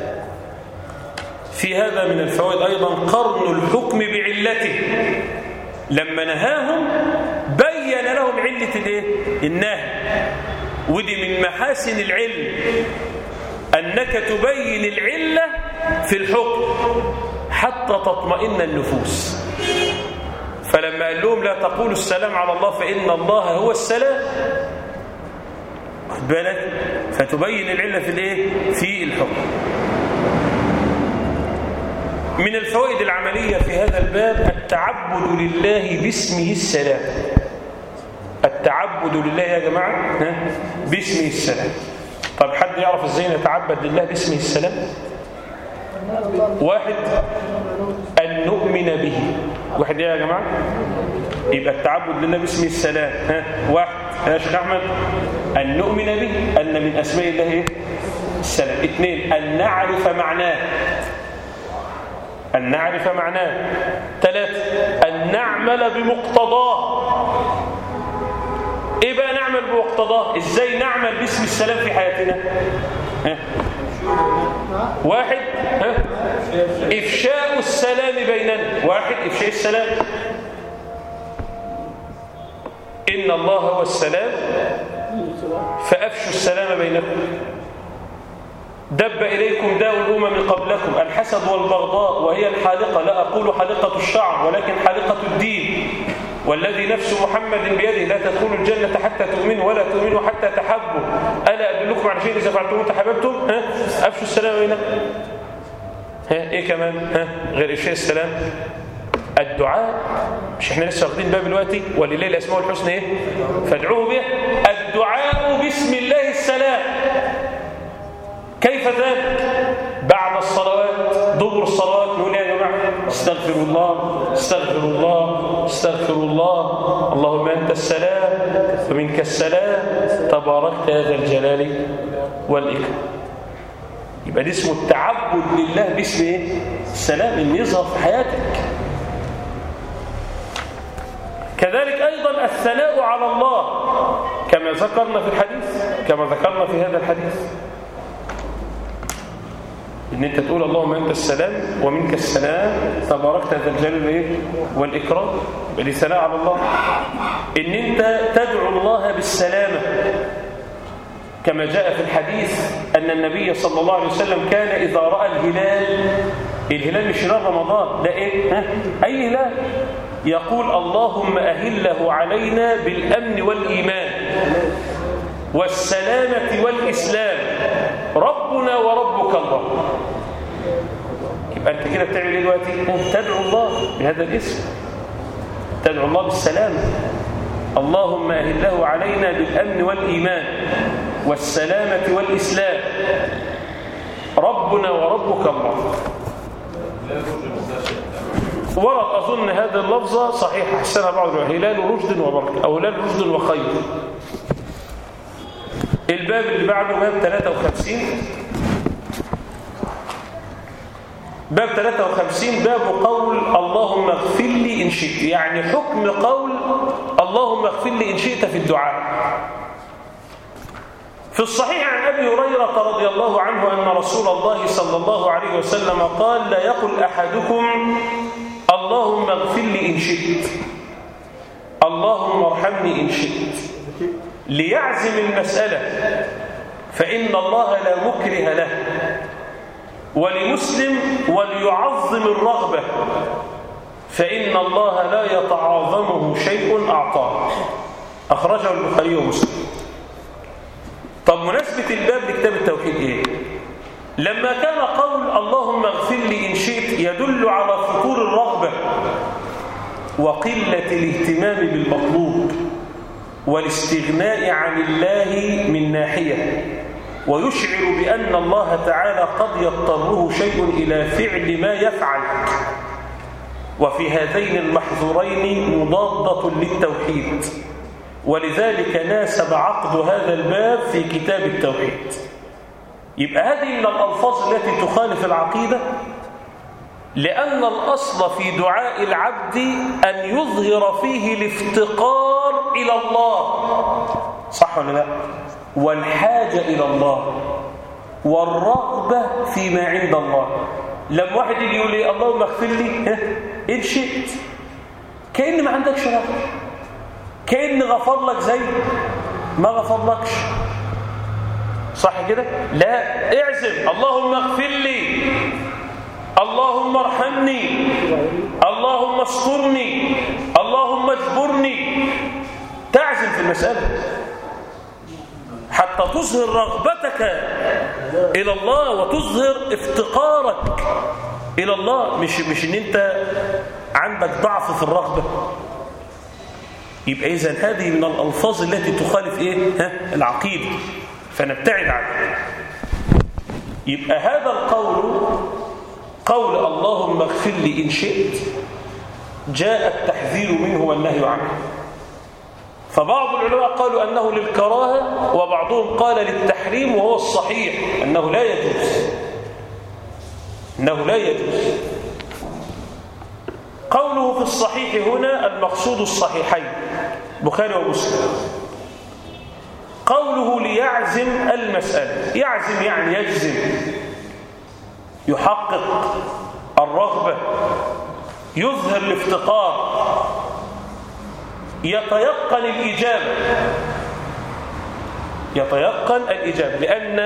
في هذا من الفوائد أيضا قرن الحكم بعلته. لما نهاهم بين لهم علة الإيه؟ النهي. ودي من محاسن العلم أنك تبين العلة في الحكم. حتى تطمئن النفوس. فلما قال لهم لا تقولوا السلام على الله فإن الله هو السلام بالك فتبين العلة في الإيه؟ في الحكم. من الفوائد العملية في هذا الباب التعبد لله باسمه السلام. التعبد لله يا جماعة؟ باسمه السلام. طب حد يعرف إزاي نتعبد لله باسمه السلام؟ واحد أن نؤمن به. واحد إيه يا جماعة؟ يبقى التعبد لله باسمه السلام. ها واحد. يا شيخ أحمد؟ أن نؤمن به أن من أسماء الله إيه؟ السلام. اثنين أن نعرف معناه. أن نعرف معناه. ثلاثة أن نعمل بمقتضاه. إيه بقى نعمل بمقتضاه؟ إزاي نعمل باسم السلام في حياتنا؟ ها؟ واحد ها؟ إفشاء السلام بيننا. واحد إفشاء السلام. إن الله هو السلام. فأفشوا السلام بينكم. دب إليكم داء الأمم قبلكم. الحسد والبغضاء وهي الحالقة. لا أقول حالقة الشعر ولكن حالقة الدين. والذي نفس محمد بيده لا تدخلوا الجنة حتى تؤمنوا ولا تؤمنوا حتى تحبوا. ألا أدلكم على شيء إذا فعلتموه تحببتم؟ ها؟ أفشوا السلام بينكم ها؟ إيه كمان؟ ها؟ غير إفشاء السلام. الدعاء مش إحنا لسه واخدين باب دلوقتي؟ ولله الأسماء الحسنى إيه؟ فادعوه به. الدعاء باسم الله السلام. كيف ذلك بعد الصلوات دبر الصلوات استغفر الله استغفر الله استغفر الله. اللهم أنت السلام ومنك السلام. تباركت يا ذا الجلال والإكرام. يبقى ده اسمه التعبد لله باسم إيه؟ السلام اللي يظهر في حياتك. كذلك أيضا الثناء على الله كما ذكرنا في الحديث كما ذكرنا في هذا الحديث. إن أنت تقول اللهم أنت السلام ومنك السلام تباركت ذا الجلال والإكرام. دي على الله. إن أنت تدعو الله بالسلامة. كما جاء في الحديث أن النبي صلى الله عليه وسلم كان إذا رأى الهلال الهلال مش هلال رمضان ده إيه؟ ها؟ أي هلال؟ يقول اللهم أهله علينا بالأمن والإيمان والسلامة والإسلام. ربنا وربك الله. يبقى أنت كده بتعمل إيه دلوقتي؟ تدعو الله بهذا الاسم. تدعو الله بالسلام. اللهم أهله علينا بالأمن والإيمان والسلامة والإسلام. ربنا وربك الله. ورد أظن هذه اللفظة صحيح. أحسنها بعض هلال رشد وبركة. أو هلال رشد وخير. الباب اللي بعده باب 53 باب 53 باب قول اللهم اغفر لي إن شئت. يعني حكم قول اللهم اغفر لي إن شئت في الدعاء. في الصحيح عن أبي هريرة رضي الله عنه أن رسول الله صلى الله عليه وسلم قال لا يقل أحدكم اللهم اغفر لي إن شئت اللهم ارحمني إن شئت ليعزم المسألة فإن الله لا مكره له. ولمسلم وليعظم الرغبة. فإن الله لا يتعاظمه شيء أعطاه. أخرجه البخاري ومسلم. طب مناسبة الباب لكتاب التوحيد إيه؟ لما كان قول اللهم اغفر لي إن شئت يدل على فطور الرغبة وقلة الاهتمام بالمطلوب والاستغناء عن الله من ناحية. ويشعر بأن الله تعالى قد يضطره شيء إلى فعل ما يفعل. وفي هذين المحظورين مضادة للتوحيد. ولذلك ناسب عقد هذا الباب في كتاب التوحيد. يبقى هذه من الألفاظ التي تخالف العقيدة؟ لأن الأصل في دعاء العبد أن يظهر فيه الافتقار إلى الله. صح ولا لا؟ والحاجة إلى الله والرغبة فيما عند الله. لما واحد يجي يقول لي اللهم اغفر لي ها إن شئت. كأن ما عندكش رغبة كأن غفر لك زي ما غفر لكش. صح كده؟ لا اعزم. اللهم اغفر لي. اللهم ارحمني. اللهم استرني. اللهم اجبرني. تعزم في المسألة. حتى تظهر رغبتك إلى الله وتظهر افتقارك إلى الله. مش, مش إن أنت عندك ضعف في الرغبة. يبقى إذن هذه من الألفاظ التي تخالف إيه؟ ها؟ العقيدة. فنبتعد عنها. يبقى هذا القول قول اللهم اغفر لي إن شئت جاء التحذير منه والنهي عنه. فبعض العلماء قالوا أنه للكراهة وبعضهم قال للتحريم وهو الصحيح أنه لا يجوز. أنه لا يجوز. قوله في الصحيح هنا المقصود الصحيحين بخاري ومسلم. قوله ليعزم المسألة يعزم يعني يجزم يحقق الرغبة يظهر الافتقار. يتيقن الإجابة يتيقن الإجابة لأن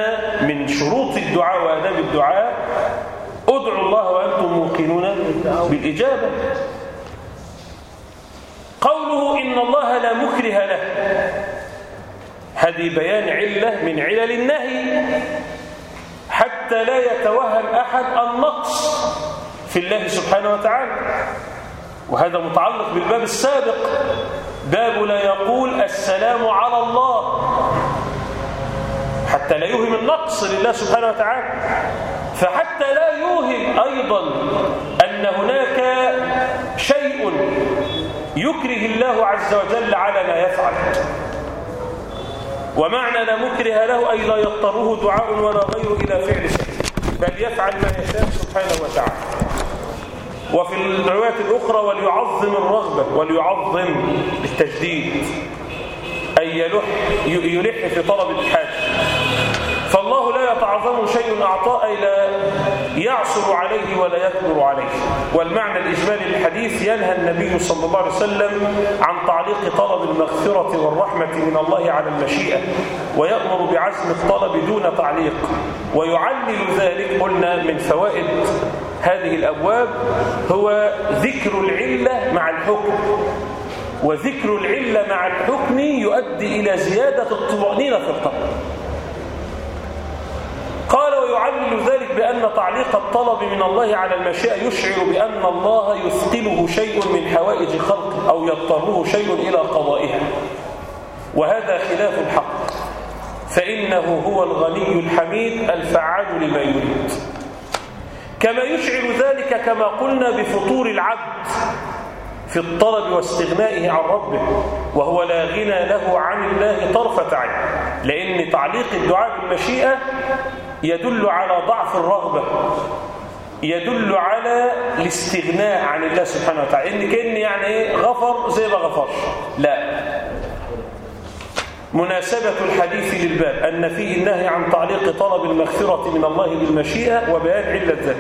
من شروط الدعاء وآداب الدعاء ادعوا الله وأنتم موقنون بالإجابة قوله إن الله لا مكره له. هذه بيان علة من علل النهي. حتى لا يتوهم أحد النقص في الله سبحانه وتعالى. وهذا متعلق بالباب السابق. باب لا يقول السلام على الله حتى لا يوهم النقص لله سبحانه وتعالى. فحتى لا يوهم أيضا أن هناك شيء يكره الله عز وجل على ما يفعل. ومعنى لا مكره له أي لا يضطره دعاء ولا غير إلى فعل شيء بل يفعل ما يشاء سبحانه وتعالى. وفي الروايات الأخرى وليعظم الرغبة وليعظم التجديد أي يلح, يلح في طلب الحاجة فالله لا يتعظم شيء أعطاه أي لا يعصر عليه ولا يكبر عليه. والمعنى الإجمالي للحديث ينهى النبي صلى الله عليه وسلم عن تعليق طلب المغفرة والرحمة من الله على المشيئة ويأمر بعزم الطلب دون تعليق ويعلل ذلك قلنا من فوائد هذه الأبواب هو ذكر العلة مع الحكم. وذكر العلة مع الحكم يؤدي إلى زيادة الطمأنينة في القلب. قال ويعلل ذلك بأن تعليق الطلب من الله على المشيئة يشعر بأن الله يثقله شيء من حوائج خلقه أو يضطره شيء إلى قضائها. وهذا خلاف الحق. فإنه هو الغني الحميد الفعال لما يريد. كما يشعر ذلك كما قلنا بفطور العبد في الطلب واستغنائه عن ربه وهو لا غنى له عن الله طرفة عين. لأن تعليق الدعاء بالمشيئة يدل على ضعف الرغبة يدل على الاستغناء عن الله سبحانه وتعالى. إن كأن يعني إيه غفر زي ما غفرش. لا. مناسبة الحديث للباب أن فيه النهي عن تعليق طلب المغفرة من الله بالمشيئة وبيان علة ذلك.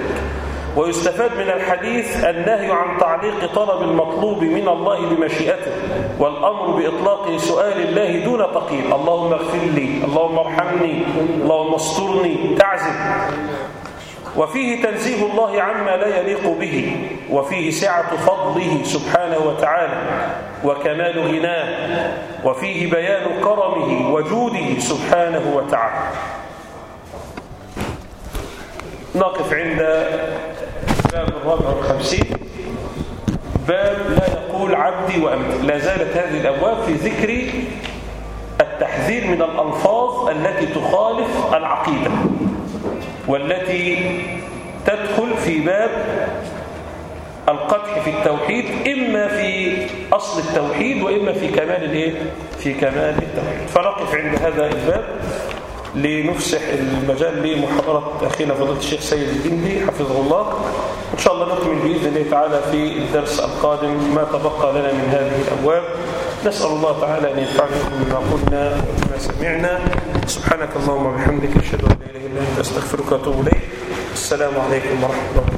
ويستفاد من الحديث النهي عن تعليق طلب المطلوب من الله بمشيئته والأمر بإطلاق سؤال الله دون تقييد. اللهم اغفر لي اللهم ارحمني اللهم استرني تعزم وفيه تنزيه الله عما لا يليق به وفيه سعة فضله سبحانه وتعالى وكمال غناه وفيه بيان كرمه وجوده سبحانه وتعالى. نقف عند باب الرابع والخمسين. باب لا يقول عبدي وأمتي. لا زالت هذه الأبواب في ذكر التحذير من الألفاظ التي تخالف القدح في التوحيد إما في أصل التوحيد وإما في كمال الإيه؟ في كمال التوحيد. فنقف عند هذا الباب لنفسح المجال لمحاضرة أخينا فضيلة الشيخ سيد الجندي حفظه الله. إن شاء الله نكمل بإذن الله تعالى في الدرس القادم ما تبقى لنا من هذه الأبواب. نسأل الله تعالى أن ينفعنا بما قلنا وبما سمعنا. سبحانك اللهم وبحمدك أشهد أن لا إله إلا أنت أستغفرك وأتوب إليك. السلام عليكم ورحمة الله